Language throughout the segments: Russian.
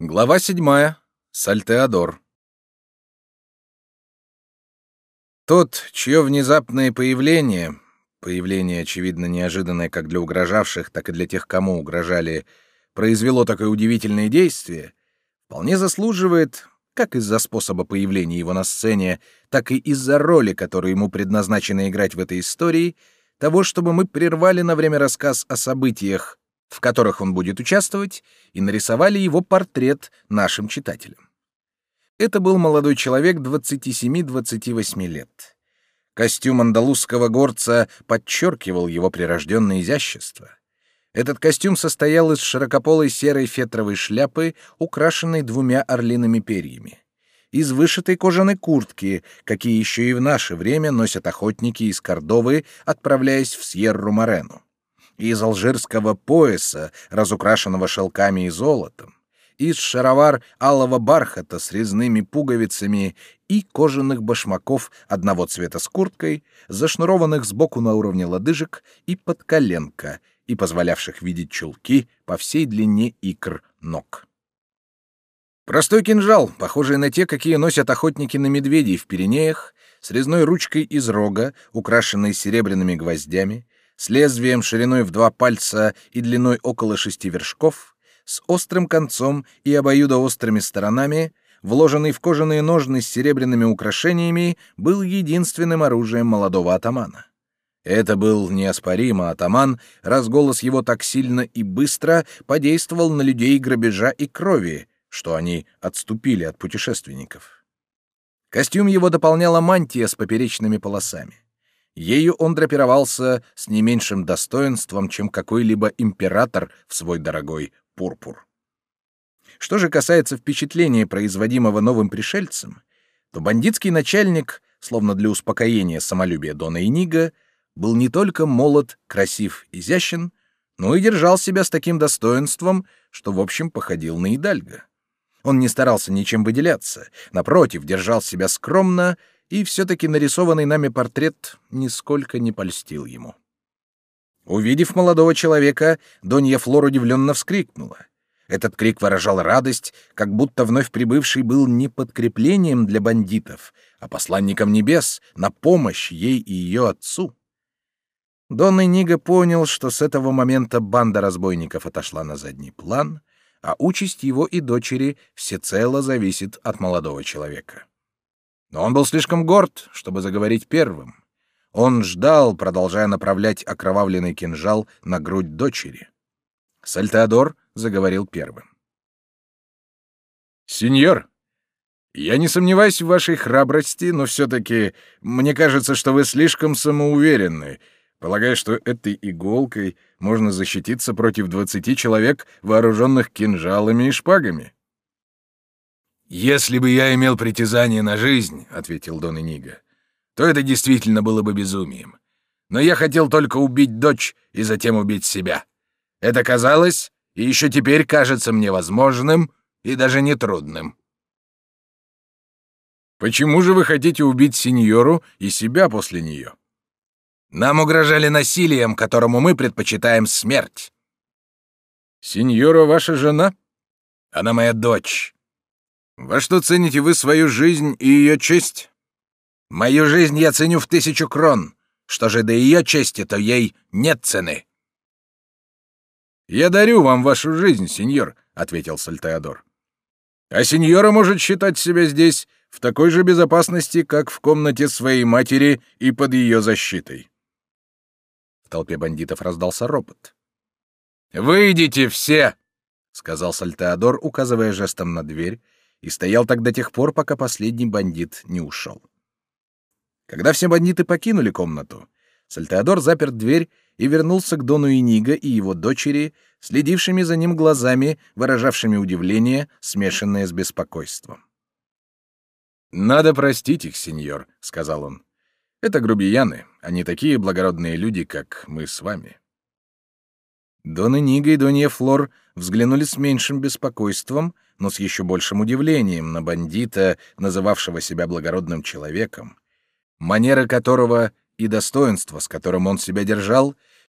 Глава седьмая. Сальтеодор. Тот, чье внезапное появление, появление, очевидно, неожиданное как для угрожавших, так и для тех, кому угрожали, произвело такое удивительное действие, вполне заслуживает, как из-за способа появления его на сцене, так и из-за роли, которую ему предназначено играть в этой истории, того, чтобы мы прервали на время рассказ о событиях, в которых он будет участвовать, и нарисовали его портрет нашим читателям. Это был молодой человек 27-28 лет. Костюм андалузского горца подчеркивал его прирожденное изящество. Этот костюм состоял из широкополой серой фетровой шляпы, украшенной двумя орлиными перьями, из вышитой кожаной куртки, какие еще и в наше время носят охотники из Кордовы, отправляясь в Сьерру-Морену из алжирского пояса, разукрашенного шелками и золотом, из шаровар алого бархата с резными пуговицами и кожаных башмаков одного цвета с курткой, зашнурованных сбоку на уровне лодыжек и под коленка, и позволявших видеть чулки по всей длине икр ног. Простой кинжал, похожий на те, какие носят охотники на медведей в Пиренеях, с резной ручкой из рога, украшенной серебряными гвоздями, с лезвием шириной в два пальца и длиной около шести вершков, с острым концом и обоюдоострыми сторонами, вложенный в кожаные ножны с серебряными украшениями, был единственным оружием молодого атамана. Это был неоспоримо атаман, раз голос его так сильно и быстро подействовал на людей грабежа и крови, что они отступили от путешественников. Костюм его дополняла мантия с поперечными полосами. Ею он драпировался с не меньшим достоинством, чем какой-либо император в свой дорогой пурпур. Что же касается впечатления, производимого новым пришельцем, то бандитский начальник, словно для успокоения самолюбия Дона Инига, был не только молод, красив, изящен, но и держал себя с таким достоинством, что в общем походил на Идальга. Он не старался ничем выделяться, напротив, держал себя скромно и все-таки нарисованный нами портрет нисколько не польстил ему. Увидев молодого человека, Донья Флор удивленно вскрикнула. Этот крик выражал радость, как будто вновь прибывший был не подкреплением для бандитов, а посланником небес на помощь ей и ее отцу. Дон Нига понял, что с этого момента банда разбойников отошла на задний план, а участь его и дочери всецело зависит от молодого человека. Но он был слишком горд, чтобы заговорить первым. Он ждал, продолжая направлять окровавленный кинжал на грудь дочери. Сальтеодор заговорил первым. «Сеньор, я не сомневаюсь в вашей храбрости, но все-таки мне кажется, что вы слишком самоуверенны, полагая, что этой иголкой можно защититься против двадцати человек, вооруженных кинжалами и шпагами». «Если бы я имел притязание на жизнь», — ответил Дон Иниго, — «то это действительно было бы безумием. Но я хотел только убить дочь и затем убить себя. Это казалось, и еще теперь кажется мне возможным и даже нетрудным». «Почему же вы хотите убить сеньору и себя после нее?» «Нам угрожали насилием, которому мы предпочитаем смерть». «Сеньора ваша жена?» «Она моя дочь». Во что цените вы свою жизнь и ее честь? Мою жизнь я ценю в тысячу крон. Что же до ее чести, то ей нет цены. Я дарю вам вашу жизнь, сеньор, ответил Сальтеодор. А сеньора может считать себя здесь в такой же безопасности, как в комнате своей матери и под ее защитой. В толпе бандитов раздался ропот. «Выйдите все!» — сказал Сальтеодор, указывая жестом на дверь, и стоял так до тех пор, пока последний бандит не ушел. Когда все бандиты покинули комнату, Сальтеодор запер дверь и вернулся к Дону Иниго и его дочери, следившими за ним глазами, выражавшими удивление, смешанное с беспокойством. «Надо простить их, сеньор», — сказал он. «Это грубияны, они такие благородные люди, как мы с вами». Дон Иниго и Донья Флор взглянули с меньшим беспокойством, но с еще большим удивлением на бандита, называвшего себя благородным человеком, манера которого и достоинство, с которым он себя держал,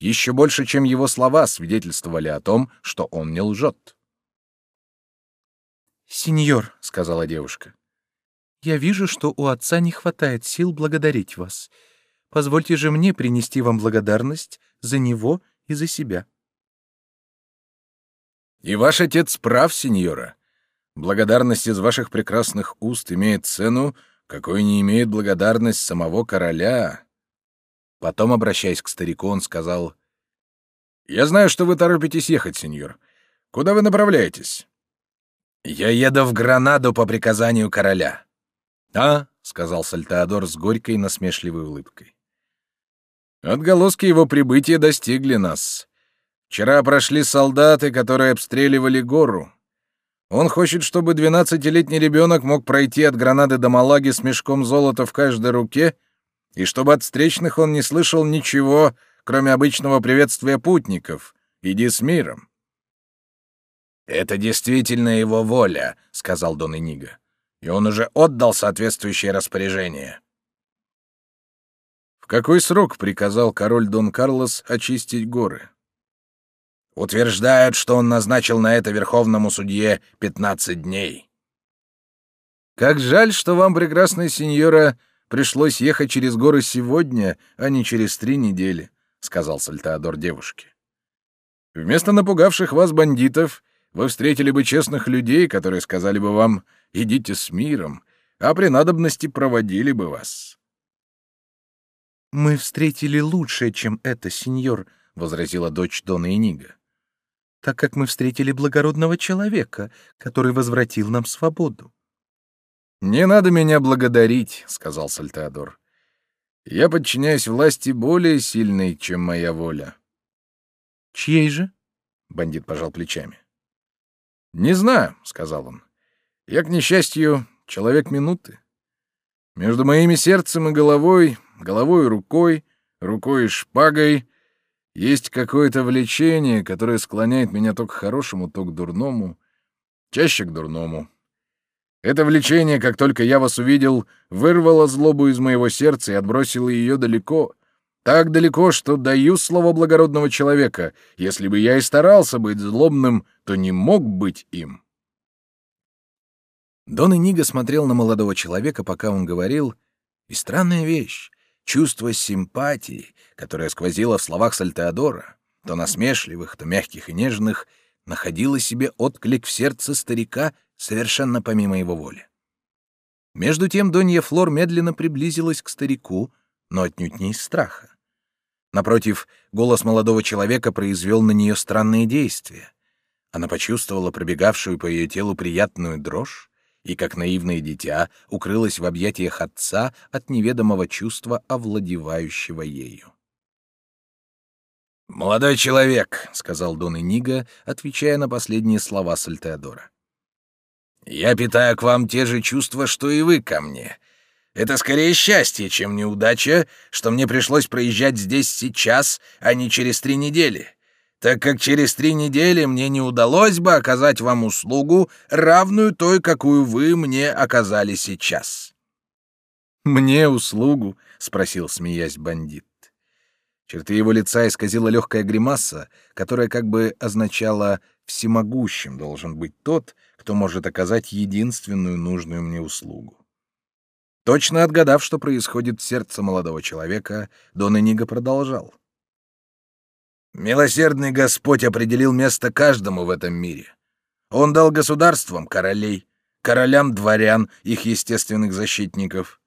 еще больше, чем его слова, свидетельствовали о том, что он не лжет. «Сеньор», — сказала девушка, — «я вижу, что у отца не хватает сил благодарить вас. Позвольте же мне принести вам благодарность за него и за себя». «И ваш отец прав, сеньора. Благодарность из ваших прекрасных уст имеет цену, какой не имеет благодарность самого короля». Потом, обращаясь к старику, он сказал, «Я знаю, что вы торопитесь ехать, сеньор. Куда вы направляетесь?» «Я еду в Гранаду по приказанию короля». «А?» — сказал Сальтеодор с горькой насмешливой улыбкой. «Отголоски его прибытия достигли нас. Вчера прошли солдаты, которые обстреливали гору. Он хочет, чтобы двенадцатилетний ребенок мог пройти от Гранады до Малаги с мешком золота в каждой руке, и чтобы от встречных он не слышал ничего, кроме обычного приветствия путников. Иди с миром. «Это действительно его воля», — сказал Дон Иниго. «И он уже отдал соответствующее распоряжение». «В какой срок приказал король Дон Карлос очистить горы?» «Утверждают, что он назначил на это верховному судье пятнадцать дней». «Как жаль, что вам, прекрасная сеньора, пришлось ехать через горы сегодня, а не через три недели», — сказал Сальтеодор девушке. «Вместо напугавших вас бандитов вы встретили бы честных людей, которые сказали бы вам «идите с миром», а при надобности проводили бы вас». «Мы встретили лучшее, чем это, сеньор», — возразила дочь Дона Энига, «так как мы встретили благородного человека, который возвратил нам свободу». «Не надо меня благодарить», — сказал Сальтеодор. «Я подчиняюсь власти более сильной, чем моя воля». «Чьей же?» — бандит пожал плечами. «Не знаю», — сказал он. «Я, к несчастью, человек минуты. Между моими сердцем и головой, головой и рукой, рукой и шпагой есть какое-то влечение, которое склоняет меня то к хорошему, то к дурному, чаще к дурному. Это влечение, как только я вас увидел, вырвало злобу из моего сердца и отбросило ее далеко, так далеко, что даю слово благородного человека, если бы я и старался быть злобным, то не мог быть им. Дон Иниго смотрел на молодого человека, пока он говорил, и странная вещь — чувство симпатии, которое сквозило в словах Сальтеодора, то насмешливых, то мягких и нежных, находило себе отклик в сердце старика совершенно помимо его воли. Между тем Донья Флор медленно приблизилась к старику, но отнюдь не из страха. Напротив, голос молодого человека произвел на нее странные действия. Она почувствовала пробегавшую по ее телу приятную дрожь и, как наивное дитя, укрылась в объятиях отца от неведомого чувства, овладевающего ею. «Молодой человек», — сказал Дон Иниго, отвечая на последние слова Сальтеодора. «Я питаю к вам те же чувства, что и вы ко мне, это скорее счастье, чем неудача, что мне пришлось проезжать здесь сейчас, а не через три недели, так как через три недели мне не удалось бы оказать вам услугу, равную той, какую вы мне оказали сейчас». «Мне услугу?» — спросил, смеясь, бандит. Черты его лица исказила легкая гримаса, которая как бы означала «всемогущим должен быть тот, кто может оказать единственную нужную мне услугу». Точно отгадав, что происходит в сердце молодого человека, Дон Эниго продолжал. «Милосердный Господь определил место каждому в этом мире. Он дал государствам королей, королям дворян, их естественных защитников.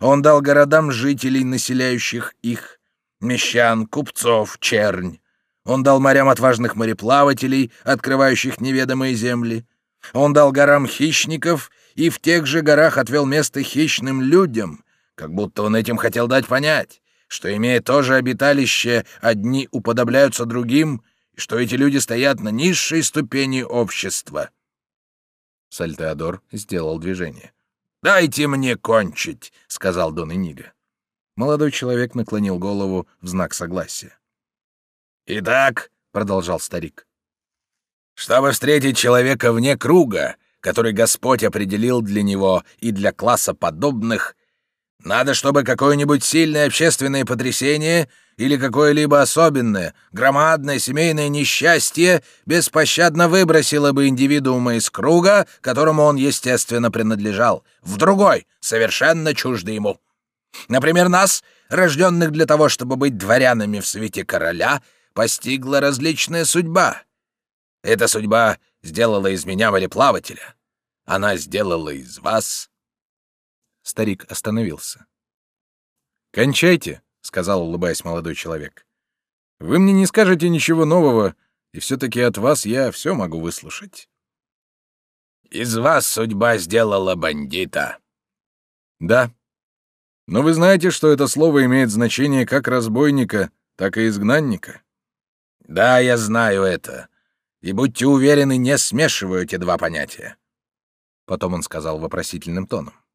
Он дал городам жителей, населяющих их, мещан, купцов, чернь. Он дал морям отважных мореплавателей, открывающих неведомые земли. Он дал горам хищников и в тех же горах отвел место хищным людям, как будто он этим хотел дать понять, что, имея то же обиталище, одни уподобляются другим, и что эти люди стоят на низшей ступени общества. Сальтеодор сделал движение. «Дайте мне кончить», — сказал Дон Иниго. Молодой человек наклонил голову в знак согласия. «Итак», — продолжал старик, — «чтобы встретить человека вне круга, который Господь определил для него и для класса подобных, надо, чтобы какое-нибудь сильное общественное потрясение, или какое-либо особенное, громадное семейное несчастье беспощадно выбросило бы индивидуума из круга, которому он, естественно, принадлежал, в другой, совершенно чуждый ему. Например, нас, рожденных для того, чтобы быть дворянами в свете короля, постигла различная судьба. Эта судьба сделала из меня мореплавателя. Она сделала из вас... Старик остановился. «Кончайте», — сказал, улыбаясь молодой человек. «Вы мне не скажете ничего нового, и все-таки от вас я все могу выслушать». «Из вас судьба сделала бандита». «Да. Но вы знаете, что это слово имеет значение как разбойника, так и изгнанника?» «Да, я знаю это. И будьте уверены, не смешиваю эти два понятия». Потом он сказал вопросительным тоном.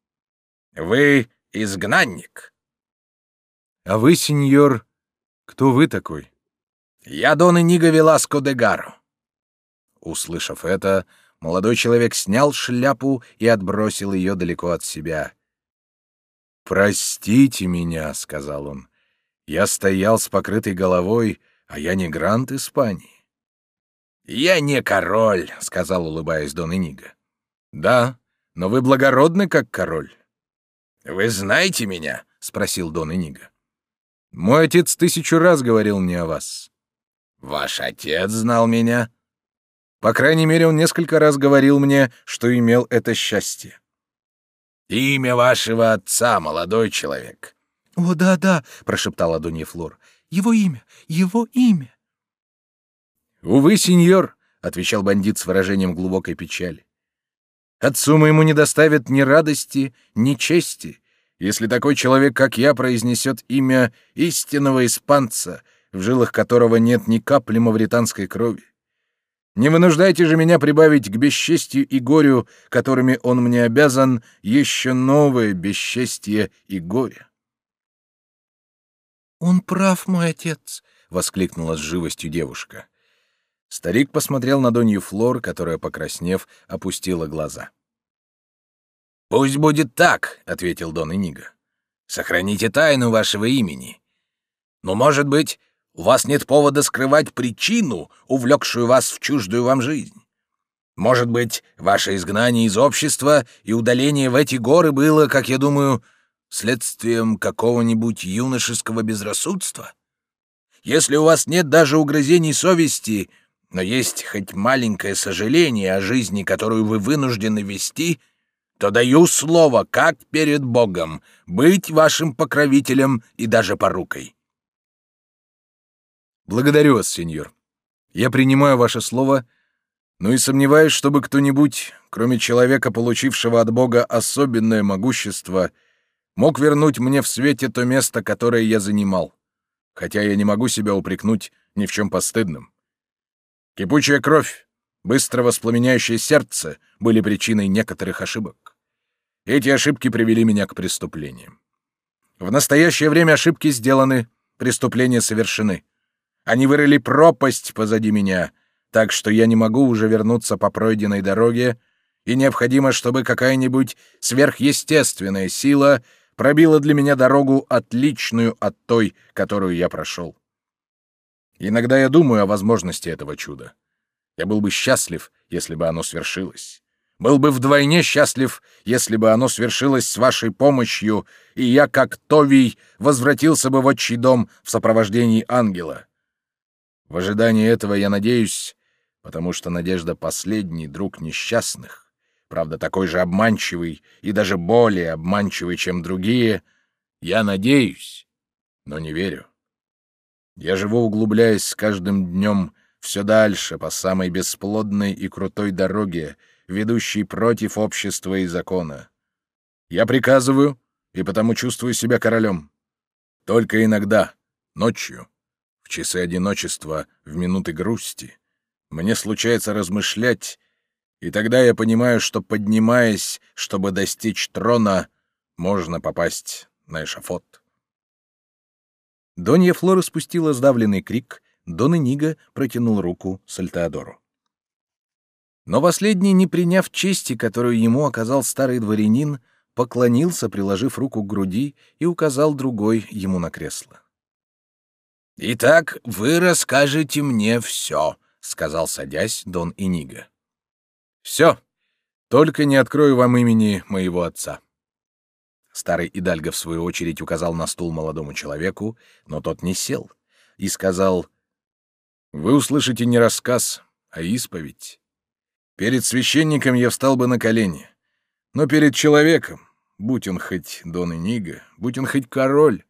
«Вы изгнанник?» «А вы, сеньор, кто вы такой?» «Я Дон Иниго Веласко де Гаро». Услышав это, молодой человек снял шляпу и отбросил ее далеко от себя. «Простите меня», — сказал он. «Я стоял с покрытой головой, а я не грант Испании». «Я не король», — сказал, улыбаясь Дон Иниго. «Да, но вы благородны, как король». «Вы знаете меня?» — спросил Дон Иниго. «Мой отец тысячу раз говорил мне о вас». «Ваш отец знал меня?» «По крайней мере, он несколько раз говорил мне, что имел это счастье». «Имя вашего отца, молодой человек». «О, да-да», — прошептала Донья Флор. «Его имя, его имя». «Увы, сеньор», — отвечал бандит с выражением глубокой печали. «Отцу моему не доставит ни радости, ни чести, если такой человек, как я, произнесет имя истинного испанца, в жилах которого нет ни капли мавританской крови. Не вынуждайте же меня прибавить к бесчестью и горю, которыми он мне обязан, еще новое бесчестье и горе. «Он прав, мой отец!» — воскликнула с живостью девушка. Старик посмотрел на Донью Флор, которая, покраснев, опустила глаза. «Пусть будет так», — ответил Дон Иниго. «Сохраните тайну вашего имени. Но, может быть, у вас нет повода скрывать причину, увлекшую вас в чуждую вам жизнь. Может быть, ваше изгнание из общества и удаление в эти горы было, как я думаю, следствием какого-нибудь юношеского безрассудства? Если у вас нет даже угрызений совести, но есть хоть маленькое сожаление о жизни, которую вы вынуждены вести, то даю слово, как перед Богом, быть вашим покровителем и даже порукой. Благодарю вас, сеньор. Я принимаю ваше слово, но и сомневаюсь, чтобы кто-нибудь, кроме человека, получившего от Бога особенное могущество, мог вернуть мне в свете то место, которое я занимал, хотя я не могу себя упрекнуть ни в чем постыдном. Кипучая кровь, быстро воспламеняющее сердце были причиной некоторых ошибок. Эти ошибки привели меня к преступлениям. В настоящее время ошибки сделаны, преступления совершены. Они вырыли пропасть позади меня, так что я не могу уже вернуться по пройденной дороге, и необходимо, чтобы какая-нибудь сверхъестественная сила пробила для меня дорогу отличную от той, которую я прошел. Иногда я думаю о возможности этого чуда. Я был бы счастлив, если бы оно свершилось. Был бы вдвойне счастлив, если бы оно свершилось с вашей помощью, и я, как Товий, возвратился бы в отчий дом в сопровождении ангела. В ожидании этого я надеюсь, потому что надежда — последний друг несчастных, правда, такой же обманчивый и даже более обманчивый, чем другие, я надеюсь, но не верю. Я живу, углубляясь с каждым днем все дальше по самой бесплодной и крутой дороге, ведущей против общества и закона. Я приказываю, и потому чувствую себя королем. Только иногда, ночью, в часы одиночества, в минуты грусти, мне случается размышлять, и тогда я понимаю, что, поднимаясь, чтобы достичь трона, можно попасть на эшафот. Донья Флора спустила сдавленный крик, Дон Нига протянул руку Сальтеодору. Но последний, не приняв чести, которую ему оказал старый дворянин, поклонился, приложив руку к груди, и указал другой ему на кресло. «Итак, вы расскажете мне все», — сказал, садясь, Дон Иниго. «Все. Только не открою вам имени моего отца». Старый Идальго, в свою очередь, указал на стул молодому человеку, но тот не сел, и сказал, «Вы услышите не рассказ, а исповедь. Перед священником я встал бы на колени, но перед человеком, будь он хоть Дон Иниго, будь он хоть король,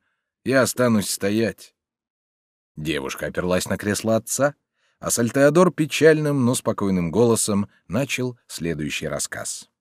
я останусь стоять». Девушка оперлась на кресло отца, а Сальтеодор печальным, но спокойным голосом начал следующий рассказ.